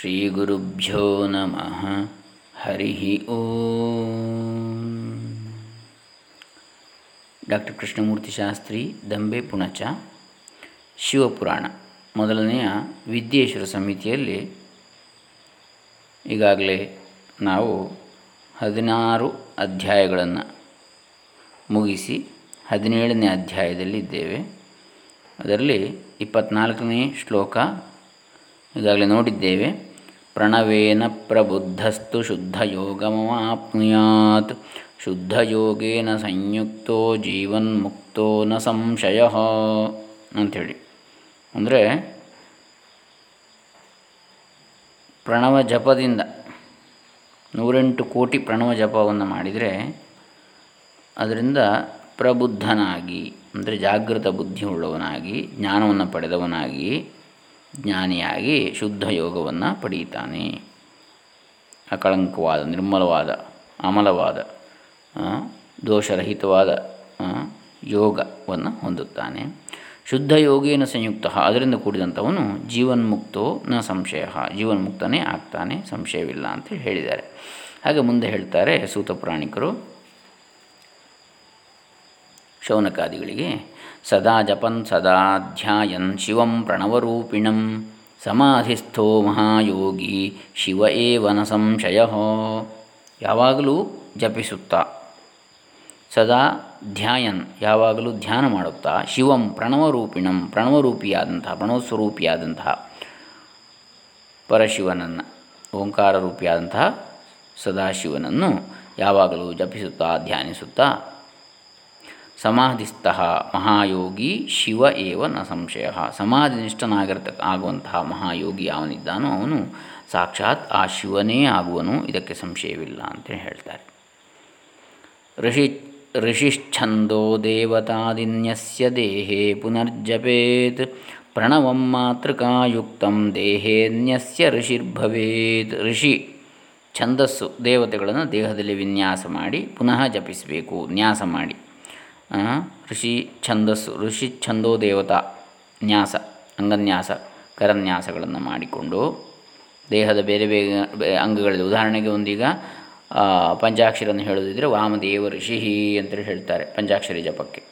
ಶ್ರೀಗುರುಭ್ಯೋ ನಮಃ ಹರಿ ಓಂ ಡಾಕ್ಟರ್ ಕೃಷ್ಣಮೂರ್ತಿ ಶಾಸ್ತ್ರಿ ದಂಬೆ ಪುಣಚ ಶಿವಪುರಾಣ ಮೊದಲನೆಯ ವಿದ್ಯೇಶ್ವರ ಸಮಿತಿಯಲ್ಲಿ ಈಗಾಗಲೇ ನಾವು ಹದಿನಾರು ಅಧ್ಯಾಯಗಳನ್ನು ಮುಗಿಸಿ ಹದಿನೇಳನೇ ಅಧ್ಯಾಯದಲ್ಲಿದ್ದೇವೆ. ಅದರಲ್ಲಿ ಇಪ್ಪತ್ನಾಲ್ಕನೇ ಶ್ಲೋಕ ಈಗಾಗಲೇ ನೋಡಿದ್ದೇವೆ. ಪ್ರಣವೇನ ಪ್ರಬುದ್ಧಸ್ತು ಶುದ್ಧ ಶುದ್ಧಯೋಗೇನ ಸಂಯುಕ್ತೋ ಜೀವನ್ಮುಕ್ತೋ ನ ಸಂಶಯ ಅಂಥೇಳಿ ಅಂದರೆ ಪ್ರಣವ ಜಪದಿಂದ ನೂರೆಂಟು ಕೋಟಿ ಪ್ರಣವ ಜಪವನ್ನು ಮಾಡಿದರೆ ಅದರಿಂದ ಪ್ರಬುದ್ಧನಾಗಿ, ಅಂದರೆ ಜಾಗೃತ ಬುದ್ಧಿ ಉಳ್ಳವನಾಗಿ ಜ್ಞಾನವನ್ನು ಪಡೆದವನಾಗಿ ಜ್ಞಾನಿಯಾಗಿ ಶುದ್ಧ ಯೋಗವನ್ನು ಪಡೀತಾನೆ. ಅಕಳಂಕವಾದ, ನಿರ್ಮಲವಾದ, ಅಮಲವಾದ ದೋಷರಹಿತವಾದ ಯೋಗವನ್ನು ಹೊಂದುತ್ತಾನೆ. ಶುದ್ಧ ಯೋಗೇನ ಸಂಯುಕ್ತ, ಅದರಿಂದ ಕೂಡಿದಂಥವನು ಜೀವನ್ಮುಕ್ತೋ ನ ಸಂಶಯ. ಜೀವನ್ಮುಕ್ತನೇ ಆಗ್ತಾನೆ, ಸಂಶಯವಿಲ್ಲ ಅಂತ ಹೇಳಿದ್ದಾರೆ. ಹಾಗೆ ಮುಂದೆ ಹೇಳ್ತಾರೆ ಸೂತ ಪ್ರಾಣಿಕರು ಶೌನಕಾದಿಗಳಿಗೆ ಸದಾ ಜಪನ್ ಸದಾ ಧ್ಯಾಯನ್ ಶಿವಂ ಪ್ರಣವರೂಪಿಣಂ ಸಮಾಧಿಸ್ಥೋ ಮಹಾಯೋಗಿ ಶಿವ ಏವನ ಸಂಶಯ ಯಾವಾಗಲೂ ಜಪಿಸುತ್ತಾ, ಸದಾ ಧ್ಯಾಯನ್, ಯಾವಾಗಲೂ ಧ್ಯಾನ ಮಾಡುತ್ತಾ, ಶಿವಂ ಪ್ರಣವರೂಪಿಣಂ, ಪ್ರಣವರೂಪಿಯಾದಂತಹ, ಪ್ರಣವಸ್ವರೂಪಿಯಾದಂತಹ ಪರಶಿವನನ್ನು, ಓಂಕಾರ ರೂಪಿಯಾದಂತಹ ಸದಾಶಿವನನ್ನು ಯಾವಾಗಲೂ ಜಪಿಸುತ್ತಾ, ಧ್ಯಾನಿಸುತ್ತಾ ಸಮಾಧಿಸ್ಥ ಮಹಾಯೋಗಿ ಶಿವ ಏವ ನ ಸಂಶಯ. ಸಮಾಧಿನಿಷ್ಠನಾಗಿರ್ತ, ಆಗುವಂತಹ ಮಹಾಯೋಗಿ ಅವನಿದ್ದಾನೋ ಅವನು ಸಾಕ್ಷಾತ್ ಆ ಶಿವನೇ ಆಗುವನು, ಇದಕ್ಕೆ ಸಂಶಯವಿಲ್ಲ ಅಂತ ಹೇಳ್ತಾರೆ. ಋಷಿ, ಋಷಿಶ್ಛಂದೋ ದೇವತಾದಿನ್ಯಸ್ಯ ದೇಹೇ ಪುನರ್ಜಪೇತ್, ಪ್ರಣವಂ ಮಾತೃಕಾಯುಕ್ತ ದೇಹೇನ್ಯಸ್ಯ ಋಷಿರ್ಭವೇತ್. ಋಷಿ ಛಂದಸ್ಸು ದೇವತೆಗಳನ್ನು ದೇಹದಲ್ಲಿ ವಿನ್ಯಾಸ ಮಾಡಿ ಪುನಃ ಜಪಿಸಬೇಕು, ನ್ಯಾಸ ಮಾಡಿ. ಋಷಿ ಛಂದಸ್ಸು, ಋಷಿ ಛಂದೋ ದೇವತಾ ನ್ಯಾಸ, ಅಂಗನ್ಯಾಸ, ಕರನ್ಯಾಸಗಳನ್ನು ಮಾಡಿಕೊಂಡು ದೇಹದ ಬೇರೆ ಬೇರೆ ಅಂಗಗಳಲ್ಲಿ ಉದಾಹರಣೆಗೆ ಒಂದೀಗ ಪಂಚಾಕ್ಷರನ್ನು ಹೇಳೋದಿದ್ದರೆ ವಾಮದೇವ ಋಷಿ ಅಂತೇಳಿ ಹೇಳ್ತಾರೆ ಪಂಚಾಕ್ಷರಿ ಜಪಕ್ಕೆ.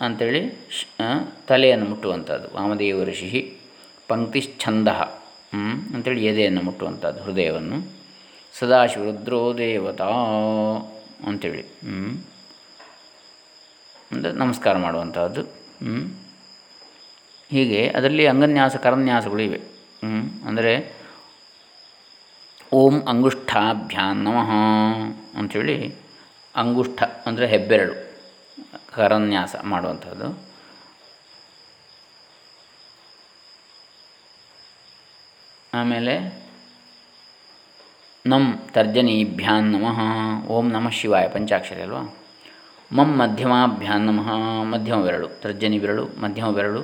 ಅಂಥೇಳಿ ತಲೆಯನ್ನು ಮುಟ್ಟುವಂಥದ್ದು, ವಾಮದೇವ ಋಷಿ ಪಂಕ್ತಿಶ್ಚಂದ ಅಂಥೇಳಿ ಎದೆಯನ್ನು ಮುಟ್ಟುವಂಥದ್ದು, ಹೃದಯವನ್ನು. ಸದಾಶಿವ ರುದ್ರೋ ದೇವತಾ ಅಂಥೇಳಿ ಅಂದರೆ ನಮಸ್ಕಾರ ಮಾಡುವಂಥದ್ದು. ಹೀಗೆ ಅದರಲ್ಲಿ ಅಂಗನ್ಯಾಸ, ಕರನ್ಯಾಸಗಳು ಇವೆ. ಅಂದರೆ ಓಂ ಅಂಗುಷ್ಠಾಭ್ಯಾನ್ ನಮಃ ಅಂಥೇಳಿ ಅಂಗುಷ್ಠ ಅಂದರೆ ಹೆಬ್ಬೆರಳು, ಕರನ್ಯಾಸ ಮಾಡುವಂಥದ್ದು. ಆಮೇಲೆ ನಮ್ ತರ್ಜನೀಭ್ಯಾನ್ ನಮಃ, ಓಂ ನಮಃ ಶಿವಾಯ ಪಂಚಾಕ್ಷರಿ ಅಲ್ವಾ? ಮಮ್ ಮಧ್ಯಮಾಭ್ಯಾನ್ ನಮಃ. ಮಧ್ಯಮ ಬೆರಳು ತರ್ಜನಿ ಬೆರಳು ಮಧ್ಯಮ ಬೆರಳು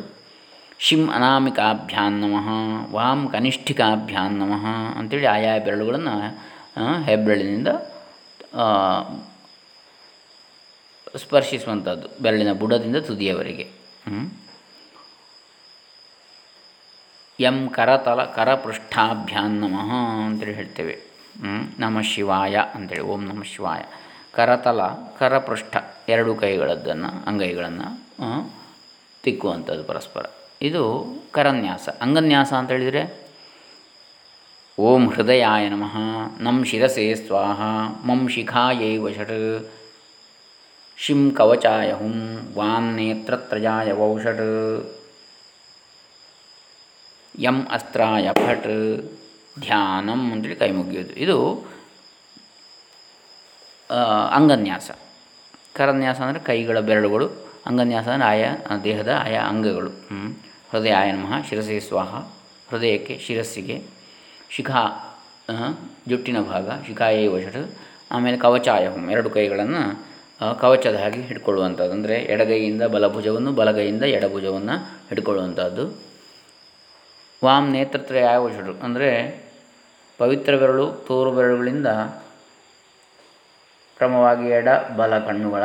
ಶಿಂ ಅನಾಮಿಕಾಭ್ಯಾನ್ ನಮಃ. ವಾಂ ಕನಿಷ್ಠಿಕಾಭ್ಯಾನ್ ನಮಃ ಅಂಥೇಳಿ ಆಯಾ ಬೆರಳುಗಳನ್ನು ಹೆಬ್ಬೆರಳಿನಿಂದ ಸ್ಪರ್ಶಿಸುವಂಥದ್ದು, ಬೆರಳಿನ ಬುಡದಿಂದ ತುದಿಯವರೆಗೆ. ಎಂ ಕರತಲ ಕರಪೃಷ್ಠಾಭ್ಯಾನ್ ನಮಃ ಅಂತೇಳಿ ಹೇಳ್ತೇವೆ. ನಮಃ ಶಿವಾಯ ಅಂತೇಳಿ, ಓಂ ನಮಃ ಶಿವಾಯ. ಕರತಲ ಕರಪೃಷ್ಠ ಎರಡು ಕೈಗಳದ್ದನ್ನು, ಅಂಗೈಗಳನ್ನು ತಿಕ್ಕುವಂಥದ್ದು ಪರಸ್ಪರ. ಇದು ಕರನ್ಯಾಸ. ಅಂಗನ್ಯಾಸ ಅಂತ ಹೇಳಿದರೆ, ಓಂ ಹೃದಯಾಯ ನಮಃ, ನಂ ಶಿರಸೇ ಸ್ವಾಹ, ಮಂ ಶಿಖಾಯೈ ವಷಟ್ ಶಿಂ ಕವಚಾಯ ಹುಂ ವಾಂ ನೇತ್ರತ್ರಯಾಯ ವೌಷಟ್ ಯಂ ಅಸ್ತ್ರಾಯ ಭಟ್ ಧ್ಯಾನಂ ಅಂತೇಳಿ ಕೈ ಮುಗಿಯೋದು. ಇದು ಅಂಗನ್ಯಾಸ. ಕರನ್ಯಾಸ ಅಂದರೆ ಕೈಗಳ ಬೆರಳುಗಳು, ಅಂಗನ್ಯಾಸ ಅಂದರೆ ಆಯಾ ದೇಹದ ಆಯಾ ಅಂಗಗಳು. ಹೃದಯ ನಮಃ, ಶಿರಸೆ ಸ್ವಾಹ, ಹೃದಯಕ್ಕೆ ಶಿರಸ್ಸಿಗೆ, ಶಿಖಾ ಜುಟ್ಟಿನ ಭಾಗ ಶಿಖಾಯೇ ವಶಟ್, ಆಮೇಲೆ ಕವಚಾಯ ಹೋಮ್ ಎರಡು ಕೈಗಳನ್ನು ಕವಚದ ಹಾಗೆ ಹಿಡ್ಕೊಳ್ಳುವಂಥದ್ದು. ಅಂದರೆ ಎಡಗೈಯಿಂದ ಬಲಭುಜವನ್ನು, ಬಲಗೈಯಿಂದ ಎಡಭುಜವನ್ನು ಹಿಡ್ಕೊಳ್ಳುವಂಥದ್ದು. ವಾಮ್ ನೇತೃತ್ವ ವಶಟು? ಅಂದರೆ ಪವಿತ್ರ ಬೆರಳು, ತೋರು ಬೆರಳುಗಳಿಂದ ಕ್ರಮವಾಗಿ ಎಡ ಬಲ ಕಣ್ಣುಗಳ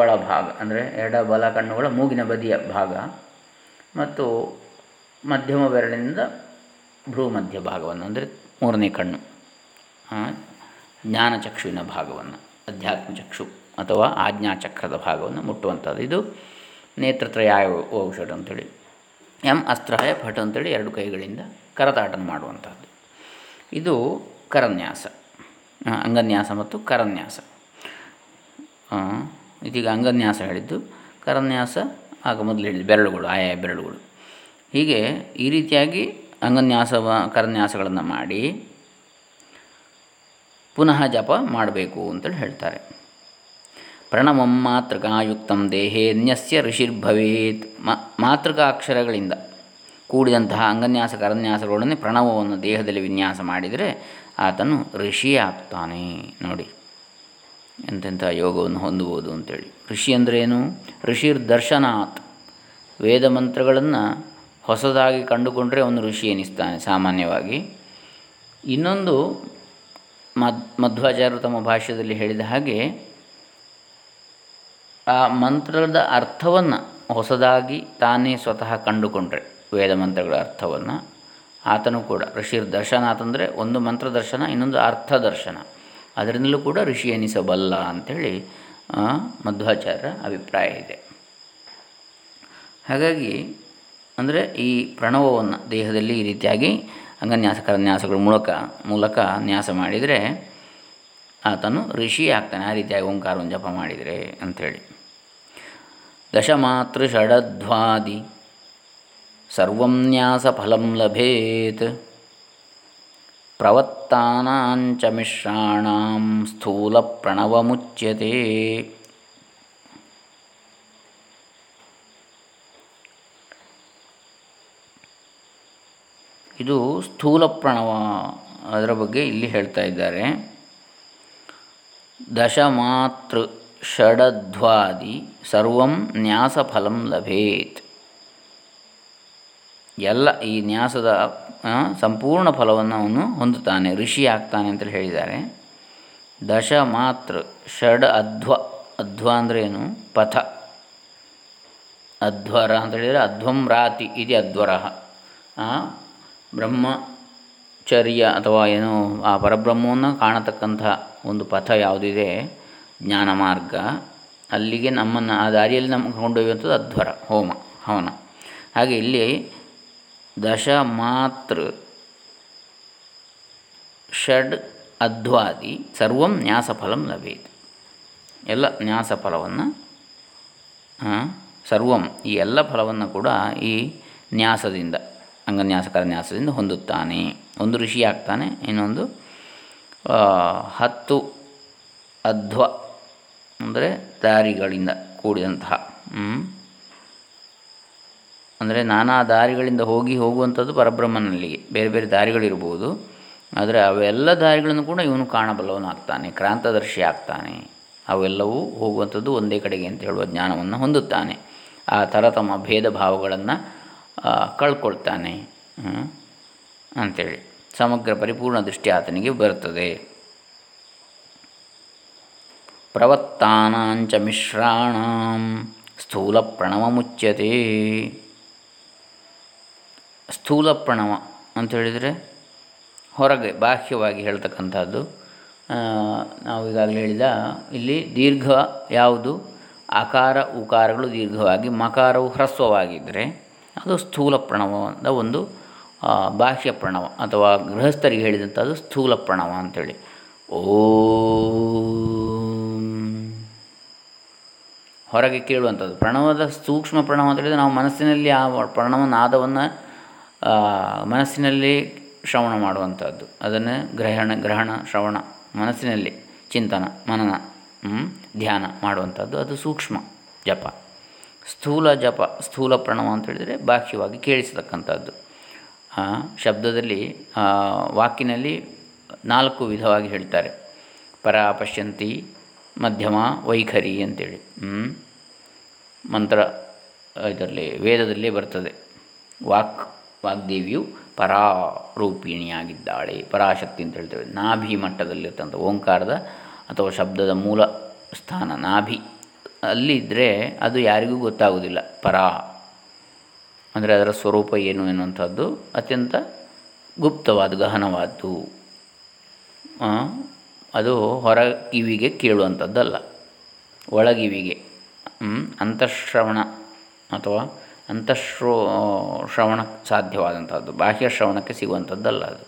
ಒಳಭಾಗ ಅಂದರೆ ಎಡ ಬಲ ಕಣ್ಣುಗಳ ಮೂಗಿನ ಬದಿಯ ಭಾಗ ಮತ್ತು ಮಧ್ಯಮ ಬೆರಳಿನಿಂದ ಭ್ರೂ ಮಧ್ಯ ಭಾಗವನ್ನು, ಅಂದರೆ ಮೂರನೇ ಕಣ್ಣು ಜ್ಞಾನಚಕ್ಷುವಿನ ಭಾಗವನ್ನು, ಅಧ್ಯಾತ್ಮ ಚಕ್ಷು ಅಥವಾ ಆಜ್ಞಾಚಕ್ರದ ಭಾಗವನ್ನು ಮುಟ್ಟುವಂಥದ್ದು. ಇದು ನೇತ್ರತ್ರಯಾಯ ಔಷಧ ಅಂಥೇಳಿ ಎಂ ಅಸ್ತ್ರಾಯ ಭಟ್ ಅಂತೇಳಿ ಎರಡು ಕೈಗಳಿಂದ ಕರತಾಟನ ಮಾಡುವಂಥದ್ದು. ಇದು ಕರನ್ಯಾಸ ಅಂಗನ್ಯಾಸ ಮತ್ತು ಕರನ್ಯಾಸ. ಇದೀಗ ಅಂಗನ್ಯಾಸ ಹೇಳಿದ್ದು, ಕರನ್ಯಾಸ, ಆಗ ಮೊದಲು ಹೇಳಿದ್ದು ಬೆರಳುಗಳು ಆಯಾ ಬೆರಳುಗಳು. ಹೀಗೆ ಈ ರೀತಿಯಾಗಿ ಅಂಗನ್ಯಾಸ ಕರನ್ಯಾಸಗಳನ್ನು ಮಾಡಿ ಪುನಃ ಜಪ ಮಾಡಬೇಕು ಅಂತೇಳಿ ಹೇಳ್ತಾರೆ. ಪ್ರಣವಂ ಮಾತೃಕಾಯುಕ್ತಂ ದೇಹೇನ್ಯಸ್ಯ ಋಷಿರ್ಭವೇತ್ ಮಾತೃಕಾ ಅಕ್ಷರಗಳಿಂದ ಕೂಡಿದಂತಹ ಅಂಗನ್ಯಾಸ ಕರನ್ಯಾಸಗಳೊಡನೆ ಪ್ರಣವವನ್ನು ದೇಹದಲ್ಲಿ ವಿನ್ಯಾಸ ಮಾಡಿದರೆ ಆತನು ಋಷಿ ಆಗ್ತಾನೆ. ನೋಡಿ. ಎಂತೆಂಥ ಯೋಗವನ್ನು ಹೊಂದಬಹುದು ಅಂತೇಳಿ. ಋಷಿ ಅಂದ್ರೇನು? ಋಷಿರ್ ದರ್ಶನಾತ್. ವೇದ ಮಂತ್ರಗಳನ್ನು ಹೊಸದಾಗಿ ಕಂಡುಕೊಂಡರೆ ಅವನು ಋಷಿ ಎನಿಸ್ತಾನೆ ಸಾಮಾನ್ಯವಾಗಿ. ಇನ್ನೊಂದು ಮದ್ ಮಧ್ವಾಚಾರ್ಯರು ತಮ್ಮ ಭಾಷ್ಯದಲ್ಲಿ ಹೇಳಿದ ಹಾಗೆ, ಆ ಮಂತ್ರದ ಅರ್ಥವನ್ನು ಹೊಸದಾಗಿ ತಾನೇ ಸ್ವತಃ ಕಂಡುಕೊಂಡ್ರೆ. ವೇದ ಮಂತ್ರಗಳ ಅರ್ಥವನ್ನು. ಆತನು ಕೂಡ ಋಷಿರ್ ದರ್ಶನ ಅಂತಂದರೆ ಒಂದು ಮಂತ್ರ ದರ್ಶನ, ಇನ್ನೊಂದು ಅರ್ಥ ದರ್ಶನ. ಅದರಿಂದಲೂ ಕೂಡ ಋಷಿ ಎನಿಸಬಲ್ಲ ಅಂಥೇಳಿ ಮಧ್ವಾಚಾರ್ಯರ ಅಭಿಪ್ರಾಯ ಇದೆ. ಹಾಗಾಗಿ, ಅಂದರೆ ಈ ಪ್ರಣವವನ್ನು ದೇಹದಲ್ಲಿ ಈ ರೀತಿಯಾಗಿ ಅಂಗನ್ಯಾಸಕರ ನ್ಯಾಸಗಳ ಮೂಲಕ ಮೂಲಕ ನ್ಯಾಸ ಮಾಡಿದರೆ, ಆತನು ಋಷಿ ಆಗ್ತಾನೆ, ಆ ರೀತಿಯಾಗಿ ಓಂಕಾರವನ್ನು ಜಪ ಮಾಡಿದರೆ ಅಂಥೇಳಿ ದಶಮಾತೃ ಷಡಧ್ವಾದಿ ಸರ್ವಂ ನ್ಯಾಸ ಫಲಂ ಲಭೇತ್ ಪ್ರವತ್ತಾನಾಂಚ ಮಿಶ್ರಾಣಾಂ ಸ್ಥೂಲ ಪ್ರಣವಮುಚ್ಯತೆ. ಇದು ಸ್ಥೂಲ ಪ್ರಣವ ಅದರ ಬಗ್ಗೆ ಇಲ್ಲಿ ಹೇಳ್ತಾ ಇದ್ದಾರೆ. ದಶಮಾತೃ ಷಡಧ್ವಾದಿ ಸರ್ವಂ ನ್ಯಾಸಫಲಂ ಲಭೇತ್. ಎಲ್ಲ ಈ ನ್ಯಾಸದ ಸಂಪೂರ್ಣ ಫಲವನ್ನು ಅವನು ಹೊಂದುತ್ತಾನೆ, ಋಷಿ ಆಗ್ತಾನೆ ಅಂತೇಳಿ ಹೇಳಿದ್ದಾರೆ. ದಶ ಮಾತೃ ಷಡ್ ಅಧ್ವ ಅಧ್ವ ಅಂದರೆ ಏನು? ಪಥ. ಅಧ್ವರ ಅಂತ ಹೇಳಿದರೆ ಅಧ್ವಂ ರಾತಿ ಇದು ಅಧ್ವರ ಬ್ರಹ್ಮಚರ್ಯ ಅಥವಾ ಏನು, ಆ ಪರಬ್ರಹ್ಮವನ್ನು ಕಾಣತಕ್ಕಂಥ ಒಂದು ಪಥ ಯಾವುದಿದೆ? ಜ್ಞಾನ ಮಾರ್ಗ ಅಲ್ಲಿಗೆ ನಮ್ಮನ್ನು, ಆ ದಾರಿಯಲ್ಲಿ ನಮ್ಮ ಕೊಂಡೊಯ್ಯುವಂಥದ್ದು ಅಧ್ವರ, ಹೋಮ, ಹವನ. ಹಾಗೆ ಇಲ್ಲಿ ದಶ ಮಾತೃ. ಷಡ್ ಅಧ್ವಾದಿ, ಸರ್ವಂ ನ್ಯಾಸಫಲಂ ಲಭೇತ್. ಎಲ್ಲ ನ್ಯಾಸಫಲವನ್ನು ಸರ್ವಂ ಈ ಎಲ್ಲ ಫಲವನ್ನು ಕೂಡ ಈ ನ್ಯಾಸದಿಂದ, ಅಂಗನ್ಯಾಸಕರ ನ್ಯಾಸದಿಂದ ಹೊಂದುತ್ತಾನೆ. ಒಂದು ಋಷಿ ಆಗ್ತಾನೆ, ಇನ್ನೊಂದು ಹತ್ತು ಅಧ್ವ, ಅಂದರೆ ದಾರಿಗಳಿಂದ ಕೂಡಿದಂತಹ ಅಂದರೆ ನಾನಾ ದಾರಿಗಳಿಂದ ಹೋಗಿ ಹೋಗುವಂಥದ್ದು ಪರಬ್ರಹ್ಮನಲ್ಲಿಗೆ. ಬೇರೆ ಬೇರೆ ದಾರಿಗಳಿರ್ಬೋದು. ಆದರೆ ಅವೆಲ್ಲ ದಾರಿಗಳನ್ನು ಕೂಡ ಇವನು ಕಾಣಬಲ್ಲವನಾಗ್ತಾನೆ, ಕ್ರಾಂತದರ್ಶಿ ಆಗ್ತಾನೆ. ಅವೆಲ್ಲವೂ ಹೋಗುವಂಥದ್ದು ಒಂದೇ ಕಡೆಗೆ ಅಂತ ಹೇಳುವ ಜ್ಞಾನವನ್ನು ಹೊಂದುತ್ತಾನೆ. ಆ ಥರ ತಮ್ಮ ಭೇದ ಭಾವಗಳನ್ನು ಕಳ್ಕೊಳ್ತಾನೆ ಅಂಥೇಳಿ ಸಮಗ್ರ ಪರಿಪೂರ್ಣ ದೃಷ್ಟಿ ಆತನಿಗೆ ಬರುತ್ತದೆ. ಪ್ರವತ್ತಾನಾಂಚ ಮಿಶ್ರಾಣ ಸ್ಥೂಲ ಪ್ರಣವ ಮುಚ್ಯತೆ ಸ್ಥೂಲ ಪ್ರಣವ ಅಂತ ಹೇಳಿದರೆ ಹೊರಗೆ ಬಾಹ್ಯವಾಗಿ ಹೇಳ್ತಕ್ಕಂಥದ್ದು. ನಾವು ಈಗಾಗಲೇ ಹೇಳಿದ ಇಲ್ಲಿ ದೀರ್ಘ ಯಾವುದು? ಆಕಾರ, ಉಕಾರಗಳು ದೀರ್ಘವಾಗಿ, ಮಕಾರವು ಹ್ರಸ್ವವಾಗಿದ್ದರೆ ಅದು ಸ್ಥೂಲ ಪ್ರಣವದ ಒಂದು ಬಾಹ್ಯ ಪ್ರಣವ ಅಥವಾ ಗೃಹಸ್ಥರಿಗೆ ಹೇಳಿದಂಥದ್ದು ಸ್ಥೂಲ ಪ್ರಣವ ಅಂಥೇಳಿ ಓ. ಹೊರಗೆ ಕೇಳುವಂಥದ್ದು. ಪ್ರಣವದ ಸೂಕ್ಷ್ಮ ಪ್ರಣವ ಅಂತ ಹೇಳಿದರೆ ನಾವು ಮನಸ್ಸಿನಲ್ಲಿ ಆ ಪ್ರಣವ ನಾದವನ್ನು ಮನಸ್ಸಿನಲ್ಲಿ ಶ್ರವಣ ಮಾಡುವಂಥದ್ದು. ಅದನ್ನು ಗ್ರಹಣ ಗ್ರಹಣ, ಶ್ರವಣ. ಮನಸ್ಸಿನಲ್ಲಿ ಚಿಂತನ, ಮನನ ಧ್ಯಾನ ಮಾಡುವಂಥದ್ದು. ಅದು ಸೂಕ್ಷ್ಮ ಜಪ. ಸ್ಥೂಲ ಜಪ, ಸ್ಥೂಲ ಪ್ರಣವ ಅಂತ ಹೇಳಿದರೆ ಬಾಹ್ಯವಾಗಿ ಕೇಳಿಸತಕ್ಕಂಥದ್ದು. ಶಬ್ದದಲ್ಲಿ ವಾಕಿನಲ್ಲಿ ನಾಲ್ಕು ವಿಧವಾಗಿ ಹೇಳ್ತಾರೆ. ಪರ ಪಶ್ಯಂತಿ ಮಧ್ಯಮ, ವೈಖರಿ ಅಂತೇಳಿ. ಮಂತ್ರ ಇದರಲ್ಲಿ, ವೇದದಲ್ಲಿ ಬರ್ತದೆ. ವಾಕ್. ವಾಗ್ದೇವಿಯು ಪರಾರೂಪಿಣಿಯಾಗಿದ್ದಾಳೆ. ಪರಾಶಕ್ತಿ ಅಂತ ಹೇಳ್ತೇವೆ. ನಾಭಿ ಮಟ್ಟದಲ್ಲಿರ್ತಂಥ ಓಂಕಾರದ ಅಥವಾ ಶಬ್ದದ ಮೂಲ ಸ್ಥಾನ ನಾಭಿ ಅಲ್ಲಿದ್ದರೆ ಅದು ಯಾರಿಗೂ ಗೊತ್ತಾಗುವುದಿಲ್ಲ. ಪರ ಅಂದರೆ ಅದರ ಸ್ವರೂಪ ಏನು ಎನ್ನುವಂಥದ್ದು ಅತ್ಯಂತ ಗುಪ್ತವಾದ, ಗಹನವಾದ್ದು. ಅದು ಹೊರ ಕಿವಿಗೆ ಕೇಳುವಂಥದ್ದಲ್ಲ. ಒಳಗಿವಿಗೆ ಅಂತಃಶ್ರವಣ ಅಥವಾ ಅಂತಃಶ್ರೋ, ಶ್ರವಣ ಸಾಧ್ಯವಾದಂಥದ್ದು. ಬಾಹ್ಯ ಶ್ರವಣಕ್ಕೆ ಸಿಗುವಂಥದ್ದಲ್ಲ ಅದು.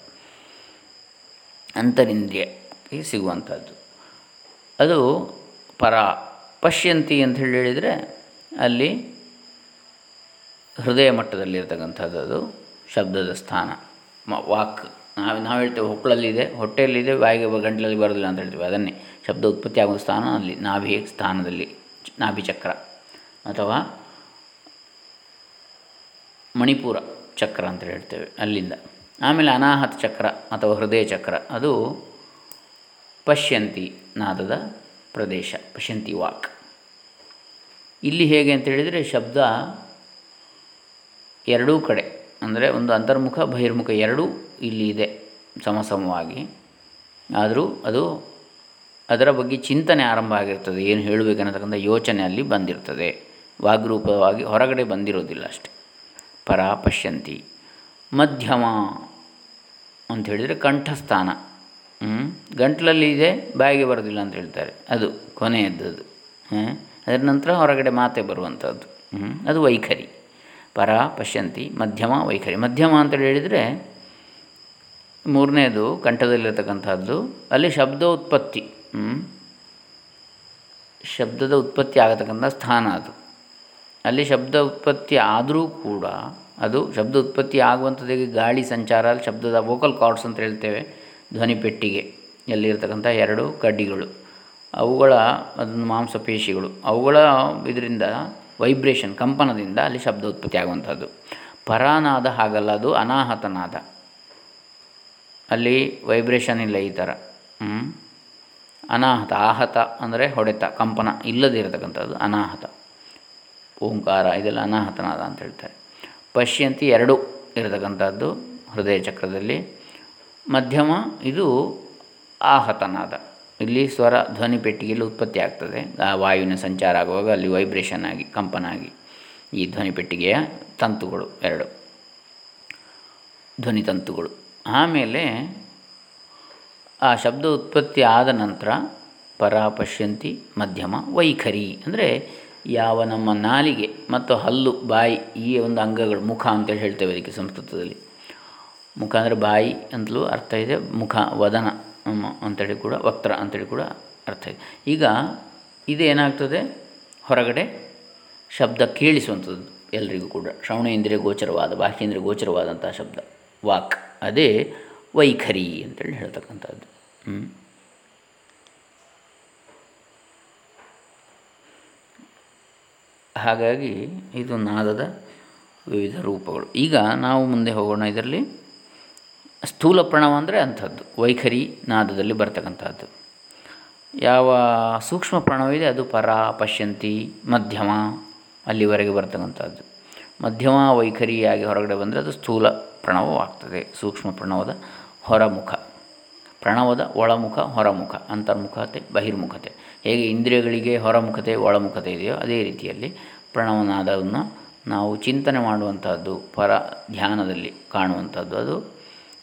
ಅಂತರಿಂದ್ರಿಯಕ್ಕೆ ಸಿಗುವಂಥದ್ದು. ಅದು ಪರ, ಪಶ್ಯಂತಿ ಅಂತ ಹೇಳಿ ಹೇಳಿದರೆ ಅಲ್ಲಿ ಹೃದಯ ಮಟ್ಟದಲ್ಲಿರ್ತಕ್ಕಂಥದ್ದು ಅದು, ಶಬ್ದದ ಸ್ಥಾನ. ಮ, ವಾಕ್. ನಾವು ನಾವು ಹೇಳ್ತೇವೆ ಹೊಕ್ಕಳಲ್ಲಿದೆ ಹೊಟ್ಟೆಯಲ್ಲಿದೆ, ಬಾಯಿಗೆ ಗಂಟಲಲ್ಲಿ ಬರೋದಿಲ್ಲ ಅಂತ ಹೇಳ್ತೀವಿ, ಅದನ್ನೇ. ಶಬ್ದ ಉತ್ಪತ್ತಿ ಆಗುವ ಸ್ಥಾನ ಅಲ್ಲಿ ನಾಭಿ ಸ್ಥಾನದಲ್ಲಿ ನಾಭಿ ಚಕ್ರ ಅಥವಾ ಮಣಿಪುರ ಚಕ್ರ ಅಂತ ಹೇಳ್ತೇವೆ ಅಲ್ಲಿಂದ. ಆಮೇಲೆ ಅನಾಹತ ಚಕ್ರ ಅಥವಾ ಹೃದಯ ಚಕ್ರ, ಅದು ಪಶ್ಯಂತಿ ನಾದದ ಪ್ರದೇಶ, ಪಶ್ಯಂತಿ ವಾಕ್. ಇಲ್ಲಿ ಹೇಗೆ ಅಂತ ಹೇಳಿದರೆ ಶಬ್ದ ಎರಡೂ ಕಡೆ, ಅಂದರೆ ಒಂದು ಅಂತರ್ಮುಖ, ಬಹಿರ್ಮುಖ ಎರಡೂ ಇಲ್ಲಿ ಇದೆ ಸಮಸಮವಾಗಿ. ಆದರೂ ಅದು ಅದರ ಬಗ್ಗೆ ಚಿಂತನೆ ಆರಂಭ ಆಗಿರ್ತದೆ, ಏನು ಹೇಳಬೇಕನ್ನತಕ್ಕಂಥ ಯೋಚನೆ ಅಲ್ಲಿ ಬಂದಿರ್ತದೆ. ವಾಗ್ರೂಪವಾಗಿ ಹೊರಗಡೆ ಬಂದಿರೋದಿಲ್ಲ ಅಷ್ಟೆ. ಪರ ಪಶ್ಯಂತಿ ಮಧ್ಯಮ ಅಂತ ಹೇಳಿದರೆ ಕಂಠಸ್ಥಾನ. ಗಂಟ್ಲಲ್ಲಿ ಇದೆ, ಬಾಯಿಗೆ ಬರೋದಿಲ್ಲ ಅಂತ ಹೇಳ್ತಾರೆ. ಅದು ಕೊನೆಯದ್ದು ಅದರ ನಂತರ ಹೊರಗಡೆ ಮಾತೆ ಬರುವಂಥದ್ದು. ಅದು ವೈಖರಿ. ಪರ ಪಶ್ಯಂತಿ ಮಧ್ಯಮ, ವೈಖರಿ. ಮಧ್ಯಮ ಅಂತೇಳಿ ಹೇಳಿದರೆ ಮೂರನೇದು ಕಂಠದಲ್ಲಿರತಕ್ಕಂಥದ್ದು. ಅಲ್ಲಿ ಶಬ್ದ ಉತ್ಪತ್ತಿ. ಶಬ್ದದ ಉತ್ಪತ್ತಿ ಆಗತಕ್ಕಂಥ ಸ್ಥಾನ ಅದು. ಅಲ್ಲಿ ಶಬ್ದ ಉತ್ಪತ್ತಿ ಆದರೂ ಕೂಡ ಅದು ಶಬ್ದ ಉತ್ಪತ್ತಿ ಆಗುವಂಥದ್ದಿಗೆ ಗಾಳಿ ಸಂಚಾರ ಅಲ್ಲಿ ಶಬ್ದದ ವೋಕಲ್ ಕಾರ್ಡ್ಸ್ ಅಂತ ಹೇಳ್ತೇವೆ, ಧ್ವನಿ ಪೆಟ್ಟಿಗೆ ಎಲ್ಲಿರ್ತಕ್ಕಂಥ ಎರಡು ಕಡ್ಡಿಗಳು. ಅವುಗಳ ಅದನ್ನು ಮಾಂಸಪೇಶಿಗಳು ಅವುಗಳ ಇದರಿಂದ ವೈಬ್ರೇಷನ್ ಕಂಪನದಿಂದ ಅಲ್ಲಿ ಶಬ್ದ ಉತ್ಪತ್ತಿ ಆಗುವಂಥದ್ದು. ಪರಾನಾದ ಹಾಗಲ್ಲ ಅದು, ಅನಾಹತನಾದ. ಅಲ್ಲಿ ವೈಬ್ರೇಷನ್ ಇಲ್ಲ ಈ ಥರ. ಅನಾಹತ, ಆಹತ ಅಂದರೆ ಹೊಡೆತ, ಕಂಪನ ಇಲ್ಲದೇ ಇರತಕ್ಕಂಥದ್ದು ಅನಾಹತ. ಓಂಕಾರ ಇದೆಲ್ಲ ಅನಾಹತನಾದ ಅಂತ ಹೇಳ್ತಾರೆ. ಪಶ್ಯಂತಿ ಎರಡು ಇರತಕ್ಕಂಥದ್ದು ಹೃದಯ ಚಕ್ರದಲ್ಲಿ. ಮಧ್ಯಮ ಇದು ಆಹತನಾದ. ಇಲ್ಲಿ ಸ್ವರ ಧ್ವನಿ ಪೆಟ್ಟಿಗೆಯಲ್ಲಿ ಉತ್ಪತ್ತಿ ಆಗ್ತದೆ. ಆ ವಾಯುವಿನ ಸಂಚಾರ ಆಗುವಾಗ ಅಲ್ಲಿ ವೈಬ್ರೇಷನ್ ಆಗಿ, ಕಂಪನ ಆಗಿ ಈ ಧ್ವನಿ ಪೆಟ್ಟಿಗೆಯ ತಂತುಗಳು ಎರಡು. ಧ್ವನಿ ತಂತುಗಳು. ಆಮೇಲೆ ಆ ಶಬ್ದ ಉತ್ಪತ್ತಿ ಆದ ನಂತರ ಪರ ಪಶ್ಯಂತಿ ಮಧ್ಯಮ, ವೈಖರಿ. ಅಂದರೆ ಯಾವ ನಮ್ಮ ನಾಲಿಗೆ ಮತ್ತು ಹಲ್ಲು, ಬಾಯಿ ಈ ಒಂದು ಅಂಗಗಳು ಮುಖ ಅಂತೇಳಿ ಹೇಳ್ತೇವೆ ಅದಕ್ಕೆ ಸಂಸ್ಕೃತದಲ್ಲಿ. ಮುಖ ಅಂದರೆ ಬಾಯಿ ಅಂತಲೂ ಅರ್ಥ ಇದೆ, ಮುಖ, ವದನ ಅಂತೇಳಿ ಕೂಡ, ವಕ್ರ ಅಂತೇಳಿ ಕೂಡ ಅರ್ಥ ಇದೆ. ಈಗ ಇದೇನಾಗ್ತದೆ? ಹೊರಗಡೆ ಶಬ್ದ ಕೇಳಿಸುವಂಥದ್ದು ಎಲ್ರಿಗೂ ಕೂಡ. ಶ್ರವಣೇಂದ್ರಿಯ ಗೋಚರವಾದ ಬಾಹ್ಯೇಂದ್ರಿಯ ಗೋಚರವಾದಂಥ ಶಬ್ದ, ವಾಕ್. ಅದೇ ವೈಖರಿ ಅಂತೇಳಿ ಹೇಳ್ತಕ್ಕಂಥದ್ದು. ಹಾಗಾಗಿ ಇದು ನಾದದ ವಿವಿಧ ರೂಪಗಳು. ಈಗ ನಾವು ಮುಂದೆ ಹೋಗೋಣ ಇದರಲ್ಲಿ. ಸ್ಥೂಲ ಪ್ರಣವ ಅಂದರೆ ಅಂಥದ್ದು. ವೈಖರಿ ನಾದದಲ್ಲಿ ಬರ್ತಕ್ಕಂಥದ್ದು. ಯಾವ ಸೂಕ್ಷ್ಮ ಪ್ರಣವಿದೆ ಅದು ಪರ, ಪಶ್ಯಂತಿ, ಮಧ್ಯಮ ಅಲ್ಲಿವರೆಗೆ ಬರ್ತಕ್ಕಂಥದ್ದು. ಮಧ್ಯಮ ವೈಖರಿಯಾಗಿ ಹೊರಗಡೆ ಬಂದರೆ ಅದು ಸ್ಥೂಲ ಪ್ರಣವವಾಗ್ತದೆ. ಸೂಕ್ಷ್ಮ ಪ್ರಣವದ ಹೊರಮುಖ. ಪ್ರಣವದ ಒಳಮುಖ, ಹೊರಮುಖ, ಅಂತರ್ಮುಖತೆ, ಬಹಿರ್ಮುಖತೆ. ಹೇಗೆ ಇಂದ್ರಿಯಗಳಿಗೆ ಹೊರಮುಖತೆ, ಒಳಮುಖತೆ ಇದೆಯೋ ಅದೇ ರೀತಿಯಲ್ಲಿ ಪ್ರಣವನಾದವನ್ನು ನಾವು ಚಿಂತನೆ ಮಾಡುವಂಥದ್ದು ಪರ ಧ್ಯಾನದಲ್ಲಿ ಕಾಣುವಂಥದ್ದು ಅದು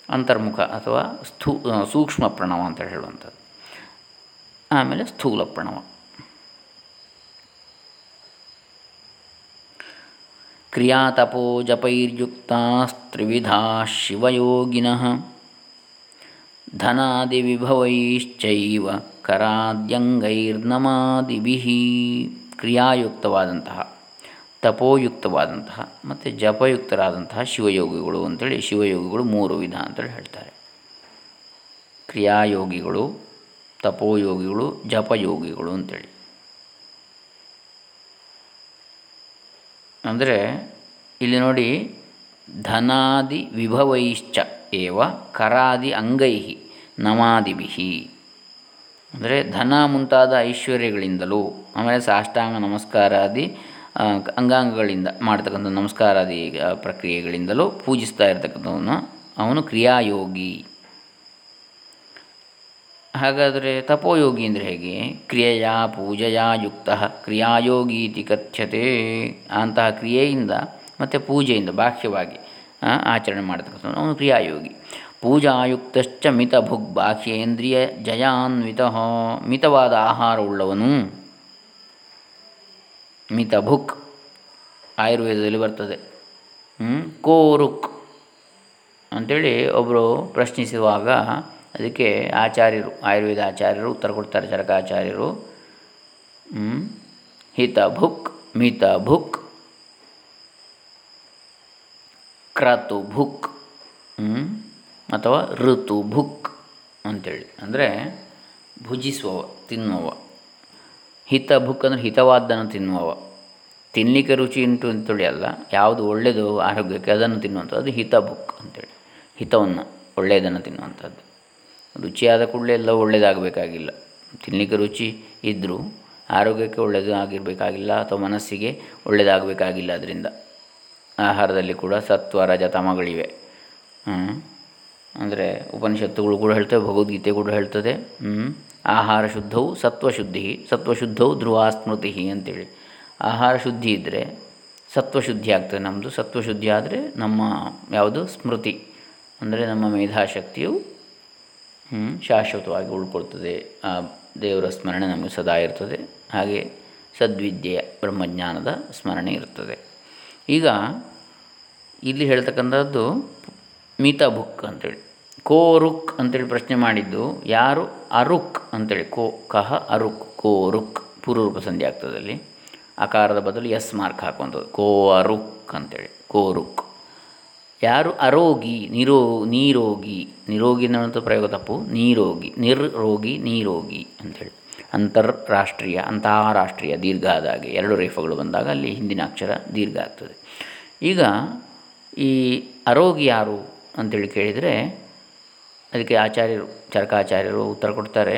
ಅಂತರ್ಮುಖ ಅಥವಾ ಸ್ಥೂ, ಸೂಕ್ಷ್ಮ ಪ್ರಣವ ಅಂತ ಹೇಳುವಂಥದ್ದು. ಆಮೇಲೆ ಸ್ಥೂಲ ಪ್ರಣವ. ಕ್ರಿಯಾತಪೋ ಜಪೈರ್ಯುಕ್ತಾಸ್ತ್ರಿವಿಧಾ ಶಿವಯೋಗಿನಃ ಧನಾದಿವಿಭವೈಶ್ಚೈವ ಕರಾದ್ಯಂಗೈರ್ನಮಾದಿಭಿ ಕ್ರಿಯಾಯುಕ್ತವಾದಂತಹ, ತಪೋಯುಕ್ತವಾದಂತಹ, ಮತ್ತು ಜಪಯುಕ್ತರಾದಂತಹ ಶಿವಯೋಗಿಗಳು ಅಂತೇಳಿ, ಶಿವಯೋಗಿಗಳು ಮೂರು ವಿಧ ಅಂತೇಳಿ ಹೇಳ್ತಾರೆ. ಕ್ರಿಯಾಯೋಗಿಗಳು, ತಪೋಯೋಗಿಗಳು, ಜಪಯೋಗಿಗಳು ಅಂತೇಳಿ. ಅಂದರೆ ಇಲ್ಲಿ ನೋಡಿ, ಧನಾದಿ ವಿಭವೈಶ್ಚ ಏವ ಕರಾದಿ ಅಂಗೈ ನಮಾದಿಭಿ. ಅಂದರೆ ಧನ ಮುಂತಾದ ಐಶ್ವರ್ಯಗಳಿಂದಲೂ, ಆಮೇಲೆ ಸಾಷ್ಟಾಂಗ ನಮಸ್ಕಾರಾದಿ ಅಂಗಾಂಗಗಳಿಂದ ಮಾಡ್ತಕ್ಕಂಥ ನಮಸ್ಕಾರಾದಿ ಪ್ರಕ್ರಿಯೆಗಳಿಂದಲೂ ಪೂಜಿಸ್ತಾ ಇರ್ತಕ್ಕಂಥವನು ಅವನು ಕ್ರಿಯಾಯೋಗಿ. ಹಾಗಾದರೆ ತಪೋಯೋಗಿ ಅಂದರೆ ಹೇಗೆ? ಕ್ರಿಯೆಯ ಪೂಜೆಯ ಯುಕ್ತ, ಕ್ರಿಯಾಯೋಗಿ ಇತಿ ಕಥ್ಯತೆ, ಅಂತಹ ಕ್ರಿಯೆಯಿಂದ ಮತ್ತು ಪೂಜೆಯಿಂದ ಬಾಹ್ಯವಾಗಿ ಆಚರಣೆ ಮಾಡತಕ್ಕಂಥ ಅವನು ಕ್ರಿಯಾಯೋಗಿ. ಪೂಜಾಯುಕ್ತಶ್ಚ ಮಿತಭುಗ್ ಬಾಹ್ಯೇಂದ್ರಿಯ ಜಯಾನ್ವಿತ ಮಿತವಾದ ಆಹಾರವುಳ್ಳವನು ಮಿತಭುಕ್ ಆಯುರ್ವೇದದಲ್ಲಿ ಬರ್ತದೆ. ಕೋರುಕ್ ಅಂಥೇಳಿ ಒಬ್ಬರು ಪ್ರಶ್ನಿಸುವಾಗ ಅದಕ್ಕೆ ಆಚಾರ್ಯರು, ಆಯುರ್ವೇದ ಆಚಾರ್ಯರು ಉತ್ತರ ಕೊಡ್ತಾರೆ, ಚರಕಾಚಾರ್ಯರು. ಹಿತ ಭುಕ್ ಮಿತ ಭುಕ್ ಕ್ರತು ಭುಕ್ ಅಥವಾ ಋತು, ಭುಕ್ ಅಂಥೇಳಿ ಅಂದರೆ ಭುಜಿಸುವವ, ತಿನ್ನುವವ. ಹಿತ, ಭುಕ್ ಅಂದರೆ ಹಿತವಾದ್ದನ್ನು ತಿನ್ನುವವ. ತಿನ್ನಲಿಕ್ಕೆ ರುಚಿ ಉಂಟು ಅಂತೇಳಿ ಅಲ್ಲ, ಯಾವುದು ಒಳ್ಳೆಯದು ಆರೋಗ್ಯಕ್ಕೆ ಅದನ್ನು ತಿನ್ನುವಂಥದ್ದು ಅದು ಹಿತ, ಭುಕ್ ಅಂತೇಳಿ. ಹಿತವನ್ನು, ಒಳ್ಳೆಯದನ್ನು ತಿನ್ನುವಂಥದ್ದು. ರುಚಿಯಾದ ಕೂಡಲೇ ಎಲ್ಲ ಒಳ್ಳೆಯದಾಗಬೇಕಾಗಿಲ್ಲ. ತಿನ್ನಲಿಕ್ಕೆ ರುಚಿ ಇದ್ದರೂ ಆರೋಗ್ಯಕ್ಕೆ ಒಳ್ಳೆಯದು ಆಗಿರಬೇಕಾಗಿಲ್ಲ ಅಥವಾ ಮನಸ್ಸಿಗೆ ಒಳ್ಳೆಯದಾಗಬೇಕಾಗಿಲ್ಲ ಅದರಿಂದ. ಆಹಾರದಲ್ಲಿ ಕೂಡ ಸತ್ವ, ರಜ, ತಮಗಳಿವೆ. ಅಂದರೆ ಉಪನಿಷತ್ತುಗಳು ಕೂಡ ಹೇಳ್ತವೆ, ಭಗವದ್ಗೀತೆ ಕೂಡ ಹೇಳ್ತದೆ. ಆಹಾರ ಶುದ್ಧವು ಸತ್ವಶುದ್ಧಿ, ಸತ್ವಶುದ್ಧವು ಧ್ರುವ ಸ್ಮೃತಿ ಅಂತೇಳಿ. ಆಹಾರ ಶುದ್ಧಿ ಇದ್ದರೆ ಸತ್ವಶುದ್ಧಿ ಆಗ್ತದೆ ನಮ್ಮದು ಸತ್ವಶುದ್ಧಿ ಆದರೆ ನಮ್ಮ ಯಾವುದು? ಸ್ಮೃತಿ. ಅಂದರೆ ನಮ್ಮ ಮೇಧಾಶಕ್ತಿಯು ಶಾಶ್ವತವಾಗಿ ಉಳ್ಕೊಳ್ತದೆ. ಆ ದೇವರ ಸ್ಮರಣೆ ನಮಗೆ ಸದಾ ಇರ್ತದೆ. ಹಾಗೆ ಸದ್ವಿದ್ಯೆಯ ಬ್ರಹ್ಮಜ್ಞಾನದ ಸ್ಮರಣೆ ಇರ್ತದೆ. ಈಗ ಇಲ್ಲಿ ಹೇಳ್ತಕ್ಕಂಥದ್ದು ಮಿತ ಬುಕ್ ಅಂತೇಳಿ. ಕೋ ರುಕ್ ಅಂತೇಳಿ ಪ್ರಶ್ನೆ ಮಾಡಿದ್ದು ಯಾರು? ಅರುಕ್ ಅಂತೇಳಿ. ಕೋ, ಕಹ, ಅರುಕ್, ಕೋ ರುಕ್ ಪೂರ್ವರೂಪ ಸಂಧಿ ಆಗ್ತದಲ್ಲಿ ಆಕಾರದ ಬದಲು ಎಸ್ ಮಾರ್ಕ್ ಹಾಕುವಂಥದ್ದು. ಕೋ ಅರುಕ್ ಅಂತೇಳಿ. ಕೋ ರುಕ್. ಯಾರು? ಅರೋಗಿ, ನಿರೋ, ನೀರೋಗಿ. ನಿರೋಗಿ ಅನ್ನುವಂಥ ಪ್ರಯೋಗ ತಪ್ಪು. ನೀರೋಗಿ, ನಿರ್ರೋಗಿ, ನೀರೋಗಿ ಅಂಥೇಳಿ ಅಂತರಾಷ್ಟ್ರೀಯ ಅಂತಾರಾಷ್ಟ್ರೀಯ ದೀರ್ಘ ಆದಾಗೆ ಎರಡು ರೇಫಗಳು ಬಂದಾಗ ಅಲ್ಲಿ ಹಿಂದಿನ ಅಕ್ಷರ ದೀರ್ಘ ಆಗ್ತದೆ. ಈಗ ಈ ಅರೋಗಿ ಯಾರು? ಅಂತೇಳಿ ಕೇಳಿದರೆ ಅದಕ್ಕೆ ಆಚಾರ್ಯರು, ಚರಕಾಚಾರ್ಯರು ಉತ್ತರ ಕೊಡ್ತಾರೆ.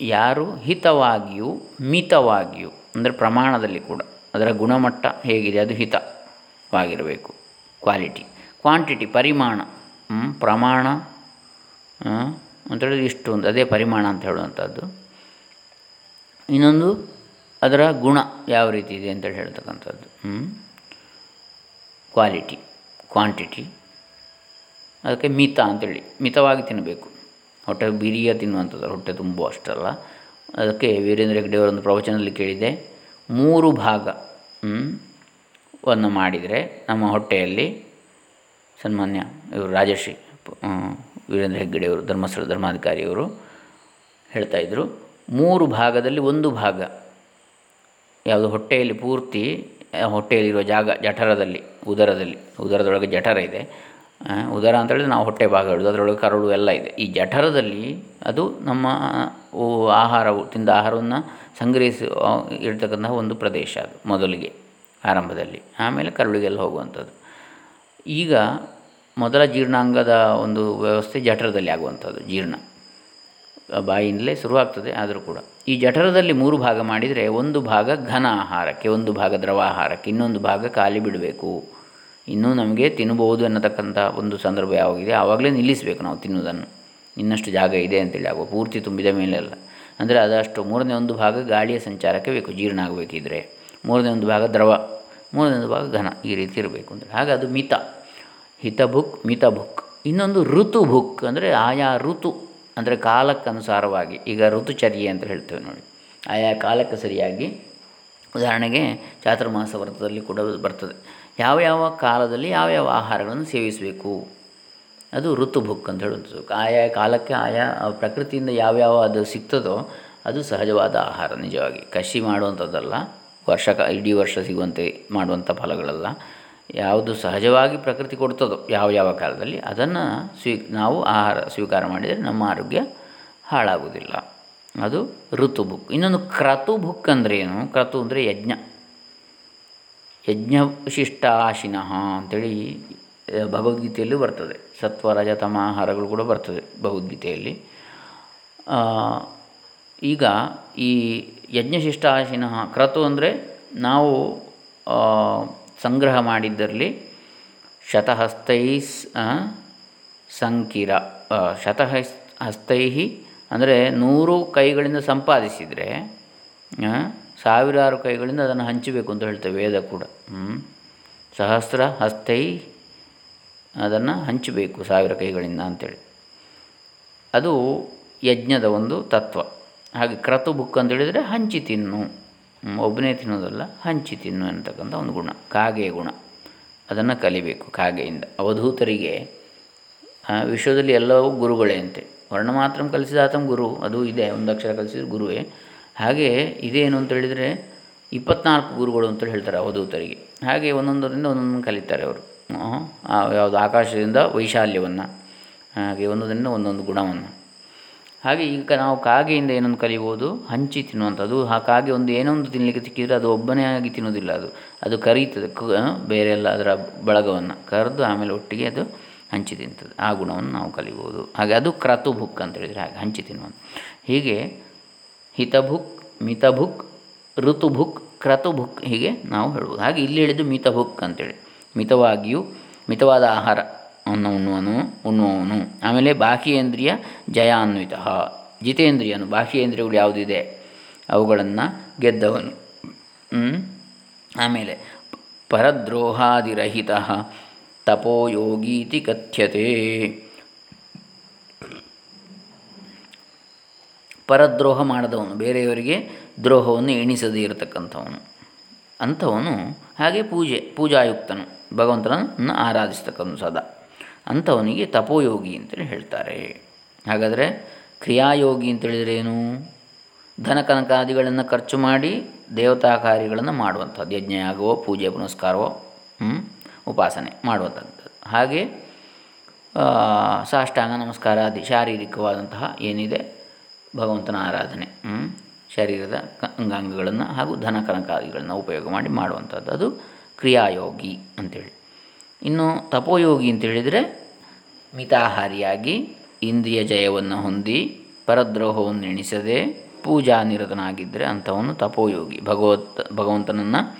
ಯಾರು ಹಿತವಾಗಿಯೂ ಮಿತವಾಗಿಯೂ, ಅಂದರೆ ಪ್ರಮಾಣದಲ್ಲಿ ಕೂಡ, ಅದರ ಗುಣಮಟ್ಟ ಹೇಗಿದೆ, ಅದು ಹಿತವಾಗಿರಬೇಕು. ಕ್ವಾಲಿಟಿ, ಕ್ವಾಂಟಿಟಿ, ಪರಿಮಾಣ ಪ್ರಮಾಣ ಅಂತೇಳಿದ್ರೆ ಇಷ್ಟು ಒಂದು ಅದೇ ಪರಿಮಾಣ ಅಂತ ಹೇಳುವಂಥದ್ದು. ಇನ್ನೊಂದು, ಅದರ ಗುಣ ಯಾವ ರೀತಿ ಇದೆ ಅಂತೇಳಿ ಹೇಳ್ತಕ್ಕಂಥದ್ದು ಕ್ವಾಲಿಟಿ. ಕ್ವಾಂಟಿಟಿ ಅದಕ್ಕೆ ಮಿತ ಅಂತೇಳಿ, ಮಿತವಾಗಿ ತಿನ್ನಬೇಕು ಹೊಟ್ಟೆ ಬಿರಿಯ ತಿನ್ನುವಂಥದ್ದು, ಹೊಟ್ಟೆ ತುಂಬ ಅಷ್ಟಲ್ಲ. ಅದಕ್ಕೆ ವೀರೇಂದ್ರ ಹೆಗ್ಡೆಯವರೊಂದು ಪ್ರವಚನದಲ್ಲಿ ಕೇಳಿದೆ, ಮೂರು ಭಾಗ ವನ್ನು ಮಾಡಿದರೆ ನಮ್ಮ ಹೊಟ್ಟೆಯಲ್ಲಿ ಸನ್ಮಾನ್ಯ ಇವರು ರಾಜಶ್ರೀ ವೀರೇಂದ್ರ ಹೆಗ್ಗಡೆಯವರು ಧರ್ಮಸ್ಥಳ ಧರ್ಮಾಧಿಕಾರಿಯವರು ಹೇಳ್ತಾಯಿದ್ರು ಮೂರು ಭಾಗದಲ್ಲಿ ಒಂದು ಭಾಗ, ಯಾವುದು ಹೊಟ್ಟೆಯಲ್ಲಿ ಪೂರ್ತಿ ಹೊಟ್ಟೆಯಲ್ಲಿರುವ ಜಾಗ, ಜಠರದಲ್ಲಿ, ಉದರದಲ್ಲಿ, ಉದರದೊಳಗೆ ಜಠರ ಇದೆ. ಉದರ ಅಂತೇಳಿದ್ರೆ ನಾವು ಹೊಟ್ಟೆ ಭಾಗ ಹೇಳೋದು, ಅದರೊಳಗೆ ಕರುಳು ಎಲ್ಲ ಇದೆ. ಈ ಜಠರದಲ್ಲಿ ಅದು ನಮ್ಮ ಆಹಾರವು, ತಿಂದ ಆಹಾರವನ್ನು ಸಂಗ್ರಹಿಸಿ ಇರ್ತಕ್ಕಂತಹ ಒಂದು ಪ್ರದೇಶ ಅದು ಮೊದಲಿಗೆ, ಆರಂಭದಲ್ಲಿ. ಆಮೇಲೆ ಕರುಳಿಗೆಲ್ಲ ಹೋಗುವಂಥದ್ದು. ಈಗ ಮೊದಲ ಜೀರ್ಣಾಂಗದ ಒಂದು ವ್ಯವಸ್ಥೆ ಜಠರದಲ್ಲಿ ಆಗುವಂಥದ್ದು, ಜೀರ್ಣ. ಬಾಯಿಯಿಂದಲೇ ಶುರುವಾಗ್ತದೆ, ಆದರೂ ಕೂಡ. ಈ ಜಠರದಲ್ಲಿ ಮೂರು ಭಾಗ ಮಾಡಿದರೆ ಒಂದು ಭಾಗ ಘನ ಆಹಾರಕ್ಕೆ, ಒಂದು ಭಾಗ ದ್ರವ ಆಹಾರಕ್ಕೆ, ಇನ್ನೊಂದು ಭಾಗ ಖಾಲಿ ಬಿಡಬೇಕು. ಇನ್ನೂ ನಮಗೆ ತಿನ್ನಬಹುದು ಅನ್ನತಕ್ಕಂಥ ಒಂದು ಸಂದರ್ಭ ಯಾವಾಗಿದೆ? ಆವಾಗಲೇ ನಿಲ್ಲಿಸಬೇಕು ನಾವು ತಿನ್ನುವುದನ್ನು. ಇನ್ನಷ್ಟು ಜಾಗ ಇದೆ ಅಂತೇಳಿ ಆಗುವ ಪೂರ್ತಿ ತುಂಬಿದ ಮೇಲೆಲ್ಲ ಅಂದರೆ ಅದಷ್ಟು ಮೂರನೇ ಒಂದು ಭಾಗ ಗಾಳಿಯ ಸಂಚಾರಕ್ಕೆ ಬೇಕು, ಜೀರ್ಣ ಆಗಬೇಕಿದ್ರೆ. ಮೂರನೇ ಒಂದು ಭಾಗ ದ್ರವ, ಮೂರನೇ ಒಂದು ಭಾಗ ಘನ ಈ ರೀತಿ ಇರಬೇಕು ಅಂದರೆ. ಹಾಗೆ ಅದು ಮಿತ. ಹಿತ ಬುಕ್ ಮಿತ ಬುಕ್ ಇನ್ನೊಂದು ಋತು ಬುಕ್ ಅಂದರೆ ಆಯಾ ಋತು. ಅಂದರೆ ಕಾಲಕ್ಕನುಸಾರವಾಗಿ, ಈಗ ಋತುಚರ್ಯೆ ಅಂತ ಹೇಳ್ತೇವೆ ನೋಡಿ. ಆಯಾ ಕಾಲಕ್ಕೆ ಸರಿಯಾಗಿ ಉದಾಹರಣೆಗೆ ಚಾತುರ್ಮಾಸ ವ್ರತದಲ್ಲಿ ಕೂಡ ಬರ್ತದೆ. ಯಾವ ಯಾವ ಕಾಲದಲ್ಲಿ ಯಾವ ಯಾವ ಆಹಾರಗಳನ್ನು ಸೇವಿಸಬೇಕು? ಅದು ಋತುಭುಕ್ ಅಂತ ಹೇಳುವಂಥದ್ದು. ಆಯಾ ಕಾಲಕ್ಕೆ ಆಯಾ ಪ್ರಕೃತಿಯಿಂದ ಯಾವ್ಯಾವ ಅದು ಸಿಗ್ತದೋ ಅದು ಸಹಜವಾದ ಆಹಾರ ನಿಜವಾಗಿ. ಕಸಿ ಮಾಡುವಂಥದ್ದಲ್ಲ ವರ್ಷ ಇಡೀ ವರ್ಷ ಸಿಗುವಂತೆ ಮಾಡುವಂಥ ಫಲಗಳಲ್ಲ. ಯಾವುದು ಸಹಜವಾಗಿ ಪ್ರಕೃತಿ ಕೊಡ್ತದೋ ಯಾವ ಯಾವ ಕಾಲದಲ್ಲಿ ಅದನ್ನು ಸ್ವೀ ನಾವು ಆಹಾರ ಸ್ವೀಕಾರ ಮಾಡಿದರೆ ನಮ್ಮ ಆರೋಗ್ಯ ಹಾಳಾಗುವುದಿಲ್ಲ. ಅದು ಋತು ಬುಕ್. ಇನ್ನೊಂದು ಕ್ರತು ಬುಕ್ ಅಂದರೆ ಏನು? ಕ್ರತು ಅಂದರೆ ಯಜ್ಞ. ಯಜ್ಞಶಿಷ್ಟಾಶಿನಃ ಅಂಥೇಳಿ ಭಗವದ್ಗೀತೆಯಲ್ಲೂ ಬರ್ತದೆ. ಸತ್ವ ರಜತಮ ಆಹಾರಗಳು ಕೂಡ ಬರ್ತದೆ ಭಗವದ್ಗೀತೆಯಲ್ಲಿ. ಈಗ ಈ ಯಜ್ಞಶಿಷ್ಟಾಶಿನಃ ಕ್ರತು ಅಂದರೆ ನಾವು ಸಂಗ್ರಹ ಮಾಡಿದ್ದರಲ್ಲಿ ಶತಹಸ್ತೈ ಸಂಕಿರ. ಶತಹಸ್ ಹಸ್ತೈ ಅಂದರೆ ನೂರು ಕೈಗಳಿಂದ ಸಂಪಾದಿಸಿದರೆ ಸಾವಿರಾರು ಕೈಗಳಿಂದ ಅದನ್ನು ಹಂಚಬೇಕು ಅಂತ ಹೇಳ್ತೇವೆ ವೇದ ಕೂಡ. ಸಹಸ್ರ ಹಸ್ತೈ ಅದನ್ನು ಹಂಚಬೇಕು ಸಾವಿರ ಕೈಗಳಿಂದ ಅಂಥೇಳಿ ಅದು ಯಜ್ಞದ ಒಂದು ತತ್ವ. ಹಾಗೆ ಕ್ರತು ಬುಕ್ ಅಂತೇಳಿದರೆ ಹಂಚಿ ತಿನ್ನು. ಒಬ್ಬನೇ ತಿನ್ನೋದಲ್ಲ, ಹಂಚಿ ತಿನ್ನು ಅಂತಕ್ಕಂಥ ಒಂದು ಗುಣ, ಕಾಗೆಯ ಗುಣ. ಅದನ್ನು ಕಲಿಬೇಕು ಕಾಗೆಯಿಂದ. ಅವಧೂತರಿಗೆ ವಿಶ್ವದಲ್ಲಿ ಎಲ್ಲವೂ ಗುರುಗಳೇ ಅಂತೆ. ವರ್ಣ ಮಾತ್ರ ಕಲಿಸಿದ ಕಲಿಸಿದಾತಂ ಗುರು, ಅದು ಇದೆ, ಒಂದು ಅಕ್ಷರ ಕಲಿಸಿದ ಗುರುವೇ. ಹಾಗೆ ಇದೇನು ಅಂತ ಹೇಳಿದರೆ, ಇಪ್ಪತ್ನಾಲ್ಕು ಗುರುಗಳು ಅಂತೇಳಿ ಹೇಳ್ತಾರೆ ಅವಧೂತರಿಗೆ. ಹಾಗೆ ಒಂದೊಂದರಿಂದ ಒಂದೊಂದು ಕಲಿತಾರೆ ಅವರು. ಯಾವುದು ಆಕಾಶದಿಂದ ವೈಶಾಲ್ಯವನ್ನು, ಹಾಗೆ ಒಂದೊಂದರಿಂದ ಒಂದೊಂದು ಗುಣವನ್ನು. ಹಾಗೆ ಈಗ ನಾವು ಕಾಗೆಯಿಂದ ಏನೊಂದು ಕಲಿಬೋದು? ಹಂಚಿ ತಿನ್ನುವಂಥದ್ದು. ಆ ಕಾಗೆ ಒಂದು ಏನೋ ಒಂದು ತಿನ್ನಲಿಕ್ಕೆ ಸಿಕ್ಕಿದರೆ ಅದು ಒಬ್ಬನೇ ಆಗಿ ತಿನ್ನೋದಿಲ್ಲ ಅದು. ಅದು ಕರೀತದೆ. ಬೇರೆ ಎಲ್ಲ ಅದರ ಬಳಗವನ್ನು ಕರೆದು ಆಮೇಲೆ ಒಟ್ಟಿಗೆ ಅದು ಹಂಚಿ ತಿಂತದೆ. ಆ ಗುಣವನ್ನು ನಾವು ಕಲಿಬೋದು. ಹಾಗೆ ಅದು ಕ್ರತು ಬುಕ್ ಅಂತ ಹೇಳಿದರೆ ಹಾಗೆ ಹಂಚಿ ತಿನ್ನುವಂಥ ಹೀಗೆ ಹಿತಭುಕ್ ಮಿತಭುಕ್ ಋತುಭುಕ್ ಕ್ರತುಭುಕ್ ಹೀಗೆ ನಾವು ಹೇಳ್ಬೋದು. ಹಾಗೆ ಇಲ್ಲಿ ಹೇಳಿದ್ದು ಮಿತಭುಕ್ ಅಂತೇಳಿ. ಮಿತವಾಗಿಯೂ, ಮಿತವಾದ ಆಹಾರ. ಅನ್ನು ಉಣ್ಣುವನು ಉಣ್ಣುವವನು. ಆಮೇಲೆ ಬಾಹ್ಯೇಂದ್ರಿಯ ಜಯಾನ್ವಿತ. ಜಿತೇಂದ್ರಿಯನು, ಬಾಹ್ಯೇಂದ್ರಿಯಗಳು ಯಾವುದಿದೆ? ಅವುಗಳನ್ನು ಗೆದ್ದವನು. ಆಮೇಲೆ ಪರದ್ರೋಹಾದಿರಹಿತ ತಪೋಯೋಗೀತಿ ಕಥ್ಯತೆ. ಪರದ್ರೋಹ ಮಾಡದವನು, ಬೇರೆಯವರಿಗೆ ದ್ರೋಹವನ್ನು ಎಣಿಸದೇ ಇರತಕ್ಕಂಥವನು. ಅಂಥವನು ಹಾಗೆ ಪೂಜೆ, ಪೂಜಾಯುಕ್ತನು. ಭಗವಂತನನ್ನು ಆರಾಧಿಸ್ತಕ್ಕಂಥ ಸದಾ. ಅಂಥವನಿಗೆ ತಪೋಯೋಗಿ ಅಂತೇಳಿ ಹೇಳ್ತಾರೆ. ಹಾಗಾದರೆ ಕ್ರಿಯಾಯೋಗಿ ಅಂತೇಳಿದ್ರೇನು ಧನ ಕನಕಾದಿಗಳನ್ನು ಖರ್ಚು ಮಾಡಿ ದೇವತಾ ಕಾರ್ಯಗಳನ್ನು ಮಾಡುವಂಥದ್ದು, ಯಜ್ಞಯಾಗವೋ, ಪೂಜೆ ಪುನಸ್ಕಾರವೋ ಉಪಾಸನೆ ಮಾಡುವಂಥದ್ದು. ಹಾಗೆ ಸಾಷ್ಟಾಂಗ ನಮಸ್ಕಾರ ಆದಿ ಶಾರೀರಿಕವಾದಂತಹ ಏನಿದೆ? ಭಗವಂತನ ಆರಾಧನೆ ಶರೀರದ ಅಂಗಾಂಗಗಳನ್ನು ಹಾಗೂ ಧನ ಕನಕಾದಿಗಳನ್ನು ಉಪಯೋಗ ಮಾಡಿ ಮಾಡುವಂಥದ್ದು. ಅದು ಕ್ರಿಯಾಯೋಗಿ ಅಂಥೇಳಿ ಇನ್ನು ತಪೋಯೋಗಿ ಅಂತೇಳಿದರೆ ಮಿತಾಹಾರಿಯಾಗಿ ಇಂದ್ರಿಯ ಜಯವನ್ನು ಹೊಂದಿ ಪರದ್ರೋಹವನ್ನು ಎಣಿಸದೆ ಪೂಜಾ ನಿರತನಾಗಿದ್ದರೆ ಅಂಥವನು ತಪೋಯೋಗಿ. ಭಗವತ್, ಭಗವಂತನನ್ನು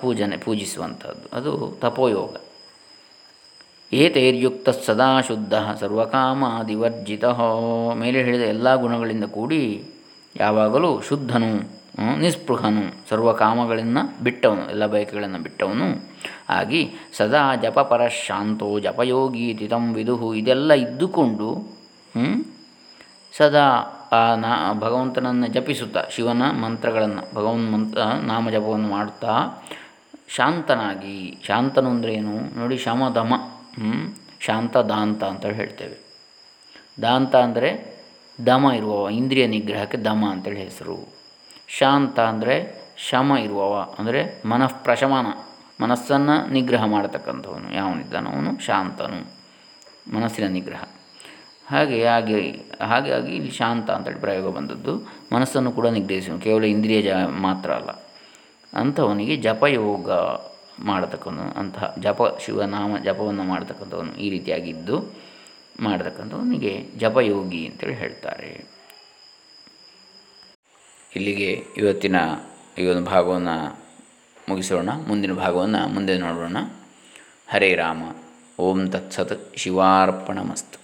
ಪೂಜನೆ, ಪೂಜಿಸುವಂಥದ್ದು. ಅದು ತಪೋಯೋಗ. ಏತೈರ್ಯುಕ್ತ ಸದಾ ಶುದ್ಧ ಸರ್ವಕಾಮಾದಿವರ್ಜಿತ. ಮೇಲೆ ಹೇಳಿದ ಎಲ್ಲ ಗುಣಗಳಿಂದ ಕೂಡಿ ಯಾವಾಗಲೂ ಶುದ್ಧನು ನಿಸ್ಪೃಹನು, ಸರ್ವಕಾಮಗಳನ್ನು ಬಿಟ್ಟವನು, ಎಲ್ಲ ಬಯಕೆಗಳನ್ನು ಬಿಟ್ಟವನು. ಆಗಿ ಸದಾ ಜಪ ಶಾಂತೋ ಜಪಯೋಗಿ ತಿತಂ ವಿದುಹು ಇದೆಲ್ಲ ಇದ್ದುಕೊಂಡು ಸದಾ ಆ ನಾ ಭಗವಂತನನ್ನು ಜಪಿಸುತ್ತಾ, ಶಿವನ ಮಂತ್ರಗಳನ್ನು, ಭಗವನ್ ಮಂತ್ರ ನಾಮ ಜಪವನ್ನು ಮಾಡುತ್ತಾ, ಶಾಂತನಾಗಿ, ಶಾಂತನು ಏನು? ನೋಡಿ ಶಮಧಮ ಶಾಂತ ದಾಂತ ಅಂತೇಳಿ ಹೇಳ್ತೇವೆ. ದಾಂತ ಅಂದರೆ ದಮ ಇರುವವ, ಇಂದ್ರಿಯ ನಿಗ್ರಹಕ್ಕೆ ದಮ ಅಂತೇಳಿ ಹೆಸರು. ಶಾಂತ ಅಂದರೆ ಶಮ ಇರುವವ, ಅಂದರೆ ಮನಃಪ್ರಶಮನ. ಮನಸ್ಸನ್ನು ನಿಗ್ರಹ ಮಾಡತಕ್ಕಂಥವನು ಯಾವನಿದ್ದಾನೋ ಅವನು ಶಾಂತನು. ಮನಸ್ಸಿನ ನಿಗ್ರಹ. ಹಾಗೆ ಹಾಗೆ ಹಾಗಾಗಿ ಇಲ್ಲಿ ಶಾಂತ ಅಂತೇಳಿ ಪ್ರಯೋಗ ಬಂದದ್ದು. ಮನಸ್ಸನ್ನು ಕೂಡ ನಿಗ್ರಹಿಸುವನು. ಕೇವಲ ಇಂದ್ರಿಯ ಜ ಮಾತ್ರ ಅಲ್ಲ. ಅಂಥವನಿಗೆ ಜಪಯೋಗ ಮಾಡತಕ್ಕವನು ಅಂತಹ ಜಪ, ಶಿವನಾಮ, ಜಪವನ್ನು ಮಾಡತಕ್ಕಂಥವನು ಈ ರೀತಿಯಾಗಿದ್ದು ಮಾಡತಕ್ಕಂಥವನಿಗೆ ಜಪಯೋಗಿ ಅಂತೇಳಿ ಹೇಳ್ತಾರೆ. ಇಲ್ಲಿಗೆ ಇವತ್ತಿನ ಈ ಒಂದು ಭಾಗವನ್ನು ಮುಗಿಸೋಣ. ಮುಂದಿನ ಭಾಗವನ್ನು ಮುಂದೆ ನೋಡೋಣ. ಹರೇ ರಾಮ. ಓಂ ತತ್ಸತ್ ಶಿವಾರ್ಪಣಮಸ್ತು.